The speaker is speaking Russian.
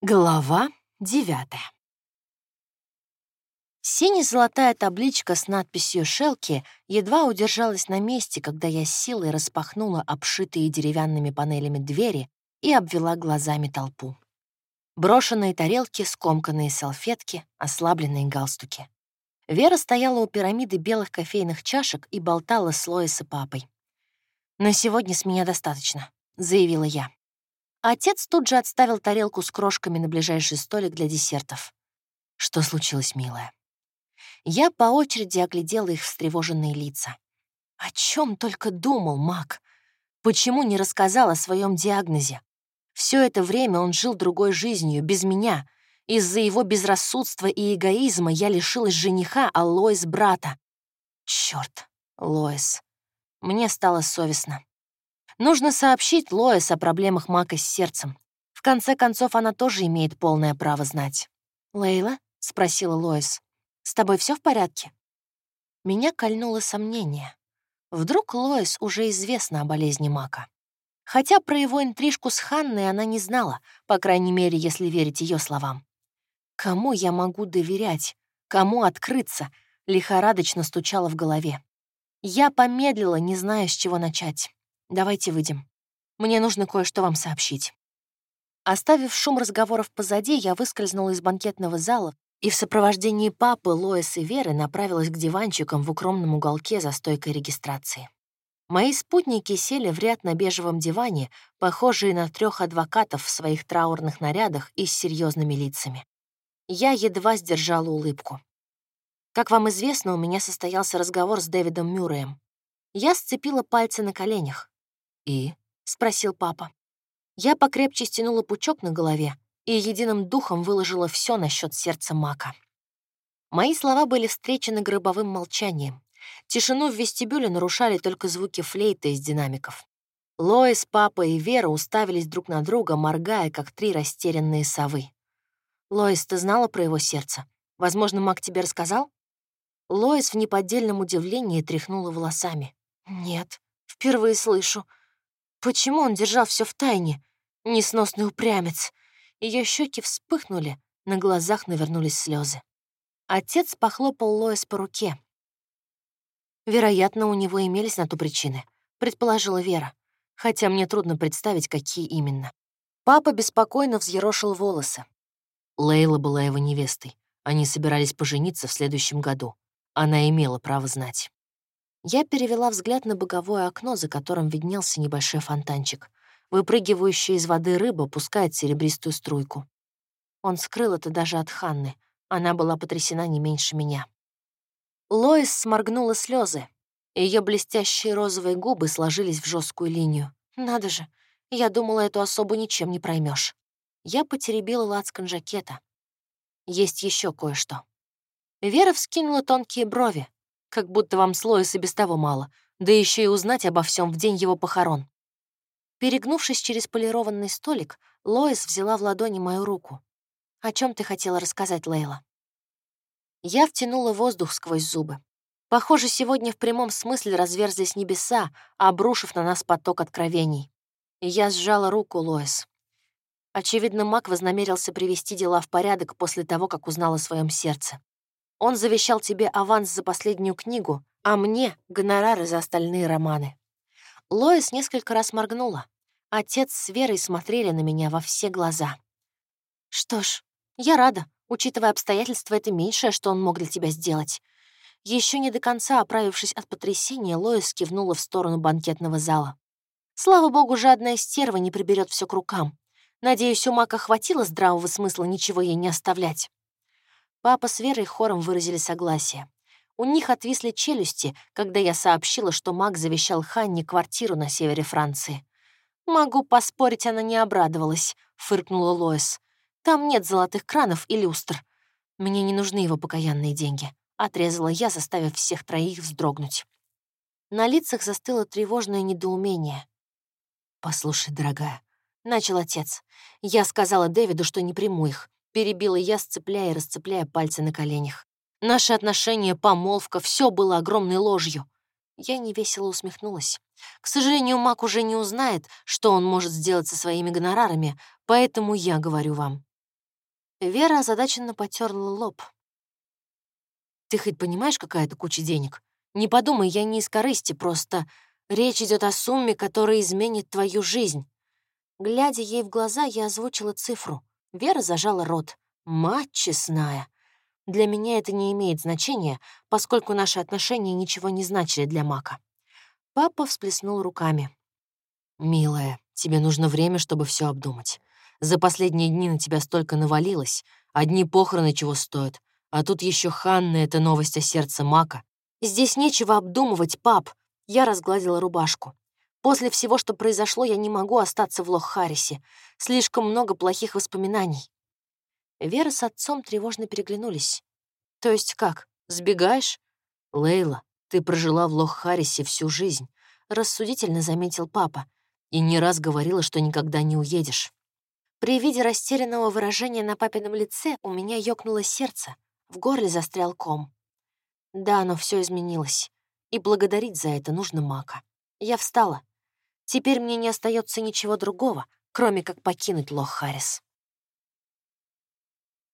Глава девятая. Сине-золотая табличка с надписью «Шелки» едва удержалась на месте, когда я силой распахнула обшитые деревянными панелями двери и обвела глазами толпу. Брошенные тарелки, скомканные салфетки, ослабленные галстуки. Вера стояла у пирамиды белых кофейных чашек и болтала с Лоис и папой. «На сегодня с меня достаточно», — заявила я. Отец тут же отставил тарелку с крошками на ближайший столик для десертов. Что случилось, милая? Я по очереди оглядела их встревоженные лица. О чем только думал Мак? Почему не рассказал о своем диагнозе? Все это время он жил другой жизнью, без меня. Из-за его безрассудства и эгоизма я лишилась жениха, а Лоис — брата. Черт, Лоис. Мне стало совестно. Нужно сообщить Лоис о проблемах Мака с сердцем. В конце концов, она тоже имеет полное право знать. «Лейла?» — спросила Лоис. «С тобой все в порядке?» Меня кольнуло сомнение. Вдруг Лоис уже известна о болезни Мака. Хотя про его интрижку с Ханной она не знала, по крайней мере, если верить ее словам. Кому я могу доверять? Кому открыться? Лихорадочно стучало в голове. Я помедлила, не зная, с чего начать. Давайте выйдем. Мне нужно кое-что вам сообщить». Оставив шум разговоров позади, я выскользнула из банкетного зала и в сопровождении папы, Лоис и Веры направилась к диванчикам в укромном уголке за стойкой регистрации. Мои спутники сели в ряд на бежевом диване, похожие на трех адвокатов в своих траурных нарядах и с серьезными лицами. Я едва сдержала улыбку. Как вам известно, у меня состоялся разговор с Дэвидом Мюрреем. Я сцепила пальцы на коленях. «И?» — спросил папа. Я покрепче стянула пучок на голове и единым духом выложила все насчет сердца Мака. Мои слова были встречены гробовым молчанием. Тишину в вестибюле нарушали только звуки флейты из динамиков. Лоис, папа и Вера уставились друг на друга, моргая, как три растерянные совы. «Лоис, ты знала про его сердце? Возможно, Мак тебе рассказал?» Лоис в неподдельном удивлении тряхнула волосами. «Нет, впервые слышу. Почему он держал все в тайне? Несносный упрямец. Ее щеки вспыхнули, на глазах навернулись слезы. Отец похлопал Лоис по руке. Вероятно, у него имелись на то причины, предположила Вера, хотя мне трудно представить, какие именно. Папа беспокойно взъерошил волосы. Лейла была его невестой. Они собирались пожениться в следующем году. Она имела право знать. Я перевела взгляд на боковое окно, за которым виднелся небольшой фонтанчик. Выпрыгивающая из воды рыба пускает серебристую струйку. Он скрыл это даже от Ханны. Она была потрясена не меньше меня. Лоис сморгнула слезы. Ее блестящие розовые губы сложились в жесткую линию. Надо же, я думала, эту особу ничем не проймешь. Я потеребила лацкан жакета. Есть еще кое-что. Вера вскинула тонкие брови как будто вам слоис и без того мало, да еще и узнать обо всем в день его похорон. Перегнувшись через полированный столик, Лоис взяла в ладони мою руку. «О чем ты хотела рассказать, Лейла?» Я втянула воздух сквозь зубы. Похоже, сегодня в прямом смысле разверзлись небеса, обрушив на нас поток откровений. Я сжала руку Лоис. Очевидно, Мак вознамерился привести дела в порядок после того, как узнал о своем сердце. Он завещал тебе аванс за последнюю книгу, а мне — гонорары за остальные романы». Лоис несколько раз моргнула. Отец с Верой смотрели на меня во все глаза. «Что ж, я рада. Учитывая обстоятельства, это меньшее, что он мог для тебя сделать». Еще не до конца оправившись от потрясения, Лоис кивнула в сторону банкетного зала. «Слава богу, жадная стерва не приберет все к рукам. Надеюсь, у Мака хватило здравого смысла ничего ей не оставлять». Папа с Верой хором выразили согласие. У них отвисли челюсти, когда я сообщила, что Мак завещал Ханне квартиру на севере Франции. «Могу поспорить, она не обрадовалась», — фыркнула Лоис. «Там нет золотых кранов и люстр. Мне не нужны его покаянные деньги», — отрезала я, заставив всех троих вздрогнуть. На лицах застыло тревожное недоумение. «Послушай, дорогая», — начал отец. «Я сказала Дэвиду, что не приму их. Перебила я, сцепляя и расцепляя пальцы на коленях. Наши отношения, помолвка, все было огромной ложью. Я невесело усмехнулась. К сожалению, Мак уже не узнает, что он может сделать со своими гонорарами, поэтому я говорю вам. Вера озадаченно потерла лоб. «Ты хоть понимаешь, какая это куча денег? Не подумай, я не из корысти, просто речь идет о сумме, которая изменит твою жизнь». Глядя ей в глаза, я озвучила цифру. Вера зажала рот. «Мать честная!» Для меня это не имеет значения, поскольку наши отношения ничего не значили для Мака. Папа всплеснул руками. «Милая, тебе нужно время, чтобы все обдумать. За последние дни на тебя столько навалилось. Одни похороны чего стоят. А тут еще Ханна — это новость о сердце Мака. Здесь нечего обдумывать, пап. Я разгладила рубашку. После всего, что произошло, я не могу остаться в Лох-Харрисе. Слишком много плохих воспоминаний. Вера с отцом тревожно переглянулись. «То есть как, сбегаешь?» «Лейла, ты прожила в Лох-Харрисе всю жизнь», — рассудительно заметил папа и не раз говорила, что никогда не уедешь. При виде растерянного выражения на папином лице у меня ёкнуло сердце, в горле застрял ком. Да, но все изменилось, и благодарить за это нужно Мака. Я встала. Теперь мне не остается ничего другого, кроме как покинуть Лох Харрис.